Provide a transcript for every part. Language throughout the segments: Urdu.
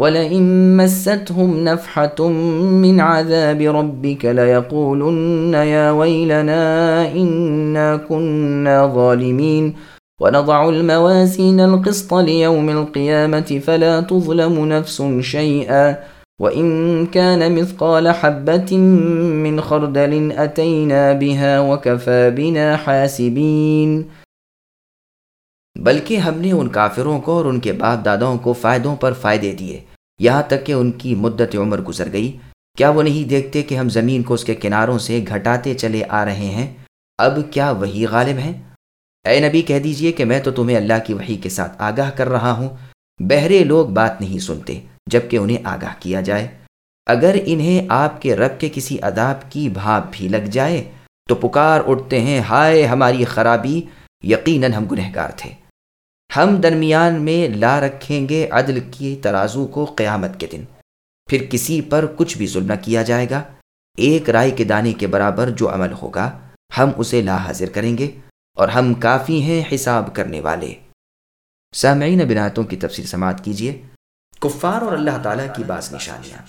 ولئن مستهم نفحة من عذاب ربك ليقولن يا ويلنا إنا كنا ظالمين. ونضع الموازين القسط ليوم القيامة فلا تظلم نفس شيئا. وإن كان مثقال حبة من خردل أتينا بها وكفى بنا حاسبين. بلکہ ہم نے ان کافروں کو اور ان کے باپ دادوں کو فائدوں پر فائدے دیے۔ یہاں تک کہ ان کی مدت عمر گزر گئی۔ کیا وہ نہیں دیکھتے کہ ہم زمین کو اس کے کناروں سے گھٹاتے چلے آ رہے ہیں؟ اب کیا وہی غالب ہیں؟ اے نبی، کہہ دیجیے کہ میں تو تمہیں اللہ کی وحی کے ساتھ آگاہ کر رہا ہوں۔ بہرے لوگ بات نہیں سنتے جبکہ انہیں آگاہ کیا جائے۔ اگر انہیں آپ کے رب کے کسی عذاب کی بھاپ بھی لگ جائے تو پکار اٹھتے ہیں، ہائے ہماری خرابی، یقیناً ہم گنہگار تھے۔ ہم درمیان میں لا رکھیں گے عدل کی ترازو کو قیامت کے دن۔ پھر کسی پر کچھ بھی ظلم نہ کیا جائے گا۔ ایک رائے کے دانے کے برابر جو عمل ہوگا، ہم اسے لا حاضر کریں گے اور ہم کافی ہیں حساب کرنے والے۔ سامعین بناتوں کی تفصیل سماعت کیجیے۔ کفار اور اللہ تعالیٰ کی بعض نشانیاں۔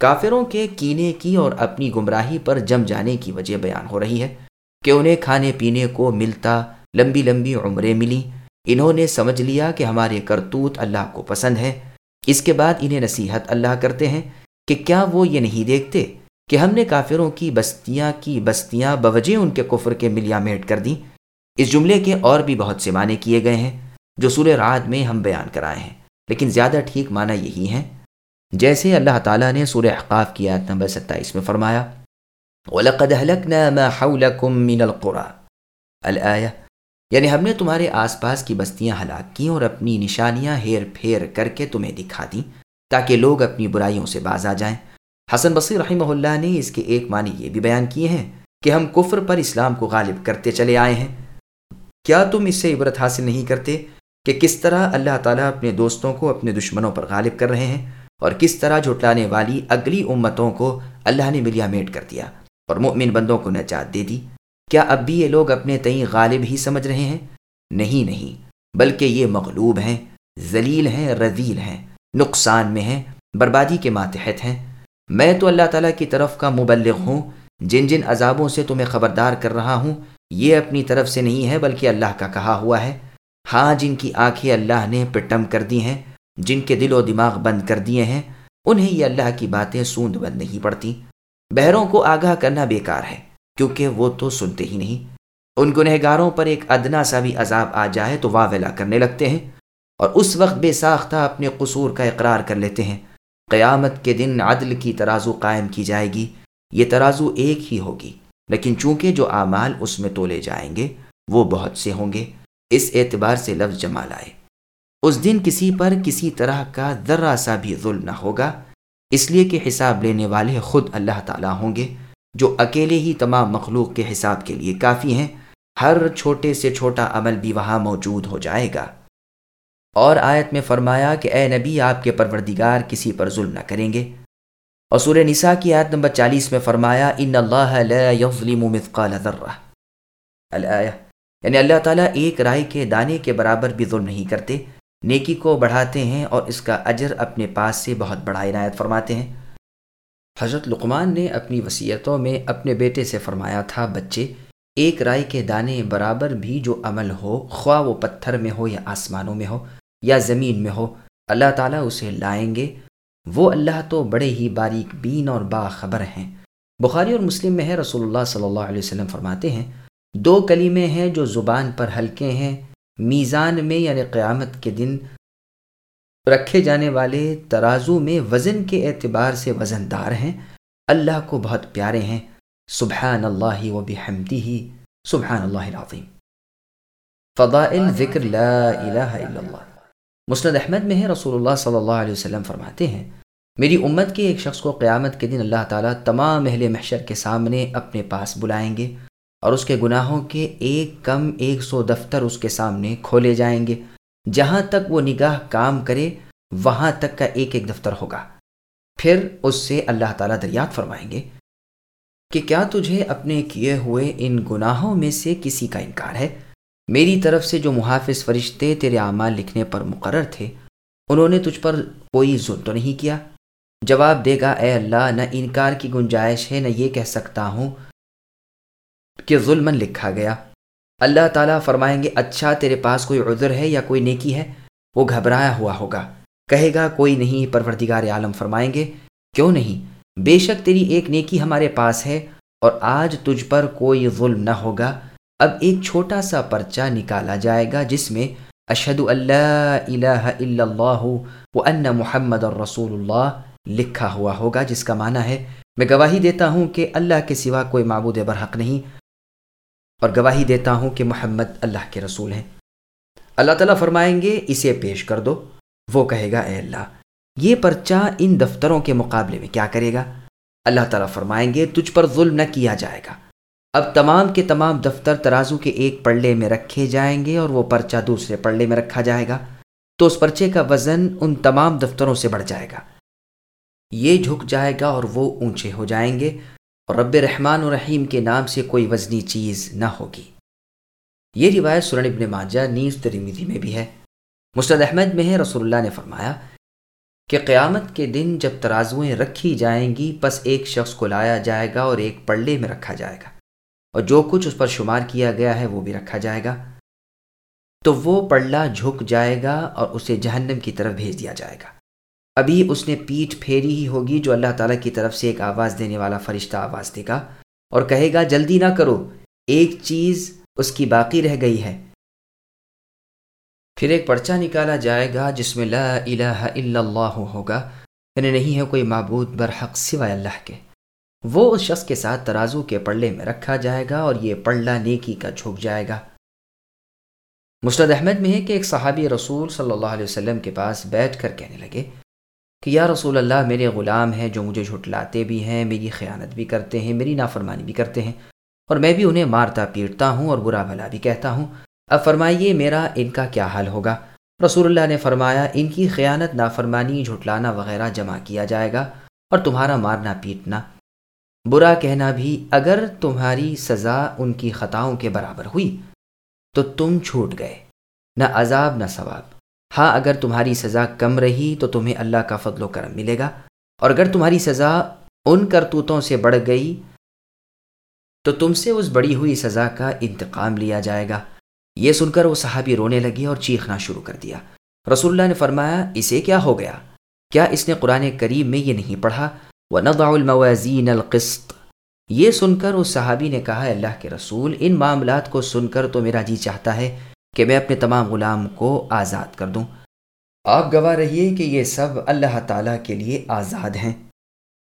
کافروں کے کینے کی اور اپنی گمراہی پر جم جانے کی وجہ بیان ہو رہی ہے کہ انہیں کھانے پینے کو ملتا لمبی لمبی عمریں ملی انہوں نے سمجھ لیا کہ ہمارے کرتوت اللہ کو پسند ہے اس کے بعد انہیں نصیحت اللہ کرتے ہیں کہ کیا وہ یہ نہیں دیکھتے کہ ہم نے کافروں کی بستیاں کی بستیاں بوجہ ان کے کفر کے ملیا میٹ کر دیں۔ اس جملے کے اور بھی بہت سے معنی کیے گئے ہیں جو سورہ رات میں ہم بیان کرائے ہیں، لیکن زیادہ ٹھیک معنی یہی ہیں۔ جیسے اللہ تعالیٰ نے سورہ احقاف کی آیت نمبر ستائیس میں فرمایا، وَلَقَدْ هَلَكْنَا مَا حَوْلَكُم مِّنَ الْقُرَى۔ الْآيَةِ یعنی ہم نے تمہارے آس پاس کی بستیاں ہلاک کیں اور اپنی نشانیاں ہیر پھیر کر کے تمہیں دکھا دیں تاکہ لوگ اپنی برائیوں سے باز آ جائیں۔ حسن بصیر رحمہ اللہ نے اس کے ایک معنی یہ بھی بیان کیے ہیں کہ ہم کفر پر اسلام کو غالب کرتے چلے آئے ہیں۔ کیا تم اس سے عبرت حاصل نہیں کرتے کہ کس طرح اللہ تعالیٰ اپنے دوستوں کو اپنے دشمنوں پر غالب کر رہے ہیں اور کس طرح جھٹلانے والی اگلی امتوں کو اللہ نے ملیا میٹ کر دیا اور مؤمن بندوں کو نجات دے دی؟ کیا اب بھی یہ لوگ اپنے تئیں غالب ہی سمجھ رہے ہیں؟ نہیں نہیں، بلکہ یہ مغلوب ہیں، ذلیل ہیں رضیل ہیں، نقصان میں ہیں، بربادی کے ماتحت ہیں۔ میں تو اللہ تعالیٰ کی طرف کا مبلغ ہوں، جن جن عذابوں سے تمہیں خبردار کر رہا ہوں، یہ اپنی طرف سے نہیں ہے، بلکہ اللہ کا کہا ہوا ہے۔ ہاں جن کی آنکھیں اللہ نے پٹم کر دی ہیں، جن کے دل و دماغ بند کر دیے ہیں، انہیں یہ اللہ کی باتیں سوند بند نہیں پڑتی۔ بہروں کو آگاہ کرنا بیکار ہے۔ کیونکہ وہ تو سنتے ہی نہیں۔ ان گنہگاروں پر ایک ادنا سا بھی عذاب آ جائے تو واویلا کرنے لگتے ہیں اور اس وقت بے ساختہ اپنے قصور کا اقرار کر لیتے ہیں۔ قیامت کے دن عدل کی ترازو قائم کی جائے گی، یہ ترازو ایک ہی ہوگی۔ لیکن چونکہ جو اعمال اس میں تولے جائیں گے، وہ بہت سے ہوں گے۔ اس اعتبار سے لفظ جمع لائے اس دن کسی پر کسی طرح کا ذرا سا بھی ظلم نہ ہوگا، اس لیے کہ حساب لینے والے خود اللہ تعالیٰ ہوں گے۔ جو اکیلے ہی تمام مخلوق کے حساب کے لیے کافی ہیں، ہر چھوٹے سے چھوٹا عمل بھی وہاں موجود ہو جائے گا۔ اور آیت میں فرمایا کہ اے نبی، آپ کے پروردگار کسی پر ظلم نہ کریں گے۔ اور سورہ نساء کی آیت نمبر چالیس میں فرمایا، ان اللہ لا يظلم مثقال ذرہ الآیہ یعنی اللہ تعالیٰ ایک رائے کے دانے کے برابر بھی ظلم نہیں کرتے، نیکی کو بڑھاتے ہیں اور اس کا اجر اپنے پاس سے بہت بڑا عنایت فرماتے ہیں۔ حضرت لقمان نے اپنی وصیتوں میں اپنے بیٹے سے فرمایا تھا، بچے، ایک رائے کے دانے برابر بھی جو عمل ہو، خواہ وہ پتھر میں ہو یا آسمانوں میں ہو یا زمین میں ہو، اللہ تعالیٰ اسے لائیں گے۔ وہ اللہ تو بڑے ہی باریک بین اور باخبر ہیں۔ بخاری اور مسلم میں ہے، رسول اللہ صلی اللہ علیہ وسلم فرماتے ہیں، دو کلیمے ہیں جو زبان پر ہلکے ہیں، میزان میں یعنی قیامت کے دن رکھے جانے والے ترازو میں وزن کے اعتبار سے وزن دار ہیں۔ اللہ کو بہت پیارے ہیں۔ سبحان اللہ و بحمدی ہی سبحان اللہ العظیم۔ فضائل ذکر لا الہ الا اللہ۔ مسند احمد میں ہے رسول اللہ صلی اللہ علیہ وسلم فرماتے ہیں، میری امت کے ایک شخص کو قیامت کے دن اللہ تعالیٰ تمام اہل محشر کے سامنے اپنے پاس بلائیں گے اور اس کے گناہوں کے ایک کم ایک سو دفتر اس کے سامنے کھولے جائیں گے۔ جہاں تک وہ نگاہ کام کرے، وہاں تک کا ایک ایک دفتر ہوگا۔ پھر اس سے اللہ تعالیٰ دریات فرمائیں گے کہ کیا تجھے اپنے کیے ہوئے ان گناہوں میں سے کسی کا انکار ہے؟ میری طرف سے جو محافظ فرشتے تیرے اعمال لکھنے پر مقرر تھے، انہوں نے تجھ پر کوئی ظلم تو نہیں کیا؟ جواب دے گا، اے اللہ، نہ انکار کی گنجائش ہے، نہ یہ کہہ سکتا ہوں کہ ظلم لکھا گیا۔ اللہ تعالیٰ فرمائیں گے اچھا تیرے پاس کوئی عذر ہے یا کوئی نیکی ہے؟ وہ گھبرایا ہوا ہوگا۔ کہے گا، کوئی نہیں، پروردگار عالم فرمائیں گے۔ کیوں نہیں؟ بے شک تیری ایک نیکی ہمارے پاس ہے اور آج تجھ پر کوئی ظلم نہ ہوگا۔ اب ایک چھوٹا سا پرچہ نکالا جائے گا جس میں اشد اللہ الہ الا اللہ و ان محمد الرسول اللہ لکھا ہوا ہوگا، جس کا معنی ہے، میں گواہی دیتا ہوں کہ اللہ کے سوا کوئی معبود برحق نہیں۔ اور گواہی دیتا ہوں کہ محمد اللہ کے رسول ہیں۔ اللہ تعالیٰ فرمائیں گے، اسے پیش کر دو۔ وہ کہے گا، اے اللہ، یہ پرچہ ان دفتروں کے مقابلے میں کیا کرے گا؟ اللہ تعالیٰ فرمائیں گے، تجھ پر ظلم نہ کیا جائے گا۔ اب تمام کے تمام دفتر ترازو کے ایک پڑے میں رکھے جائیں گے اور وہ پرچہ دوسرے پڑے میں رکھا جائے گا۔ تو اس پرچے کا وزن ان تمام دفتروں سے بڑھ جائے گا۔ یہ جھک جائے گا اور وہ اونچے ہو جائیں گے۔ اور رب رحمان و رحیم کے نام سے کوئی وزنی چیز نہ ہوگی۔ یہ روایت سرن ابن ماجہ نیز ترمیدی میں بھی ہے۔ مستد احمد میں ہے، رسول اللہ نے فرمایا کہ قیامت کے دن جب ترازویں رکھی جائیں گی، پس ایک شخص کو لایا جائے گا اور ایک پلڑے میں رکھا جائے گا۔ اور جو کچھ اس پر شمار کیا گیا ہے، وہ بھی رکھا جائے گا۔ تو وہ پڑلا جھک جائے گا اور اسے جہنم کی طرف بھیج دیا جائے گا۔ ابھی اس نے پیٹ پھیری ہی ہوگی جو اللہ تعالیٰ کی طرف سے ایک آواز دینے والا فرشتہ آواز دے گا اور کہے گا، جلدی نہ کرو، ایک چیز اس کی باقی رہ گئی ہے۔ پھر ایک پرچہ نکالا جائے گا جس میں لا الہ الا اللہ ہوگا یعنی نہیں ہے کوئی معبود برحق سوائے اللہ کے۔ وہ اس شخص کے ساتھ ترازو کے پڑلے میں رکھا جائے گا اور یہ پڑلا نیکی کا جھک جائے گا۔ مستد احمد میں ہے کہ ایک صحابی رسول صلی اللہ علیہ وسلم کے پاس بیٹھ کر کہنے لگے کہ یا رسول اللہ میرے غلام ہیں جو مجھے جھٹلاتے بھی ہیں، میری خیانت بھی کرتے ہیں، میری نافرمانی بھی کرتے ہیں اور میں بھی انہیں مارتا پیٹتا ہوں اور برا بھلا بھی کہتا ہوں۔ اب فرمائیے، میرا ان کا کیا حال ہوگا؟ رسول اللہ نے فرمایا، ان کی خیانت، نافرمانی، جھٹلانا وغیرہ جمع کیا جائے گا اور تمہارا مارنا پیٹنا۔ برا کہنا بھی، اگر تمہاری سزا ان کی خطاؤں کے برابر ہوئی تو تم چھوٹ گئے، نہ عذاب، نہ ثواب۔ ہاں اگر تمہاری سزا کم رہی تو تمہیں اللہ کا فضل و کرم ملے گا۔ اور اگر تمہاری سزا ان کرتوتوں سے بڑھ گئی تو تم سے اس بڑی ہوئی سزا کا انتقام لیا جائے گا۔ یہ سن کر وہ صحابی رونے لگے اور چیخنا شروع کر دیا۔ رسول اللہ نے فرمایا، اسے کیا ہو گیا؟ کیا اس نے قرآن کریم میں یہ نہیں پڑھا؟ وہ الموازین القسط۔ یہ سن کر اس صحابی نے کہا، اللہ کے رسول، ان معاملات کو سن کر تو میرا جی چاہتا ہے۔ کہ میں اپنے تمام غلام کو آزاد کر دوں۔ آپ گواہ رہیے کہ یہ سب اللہ تعالیٰ کے لیے آزاد ہیں۔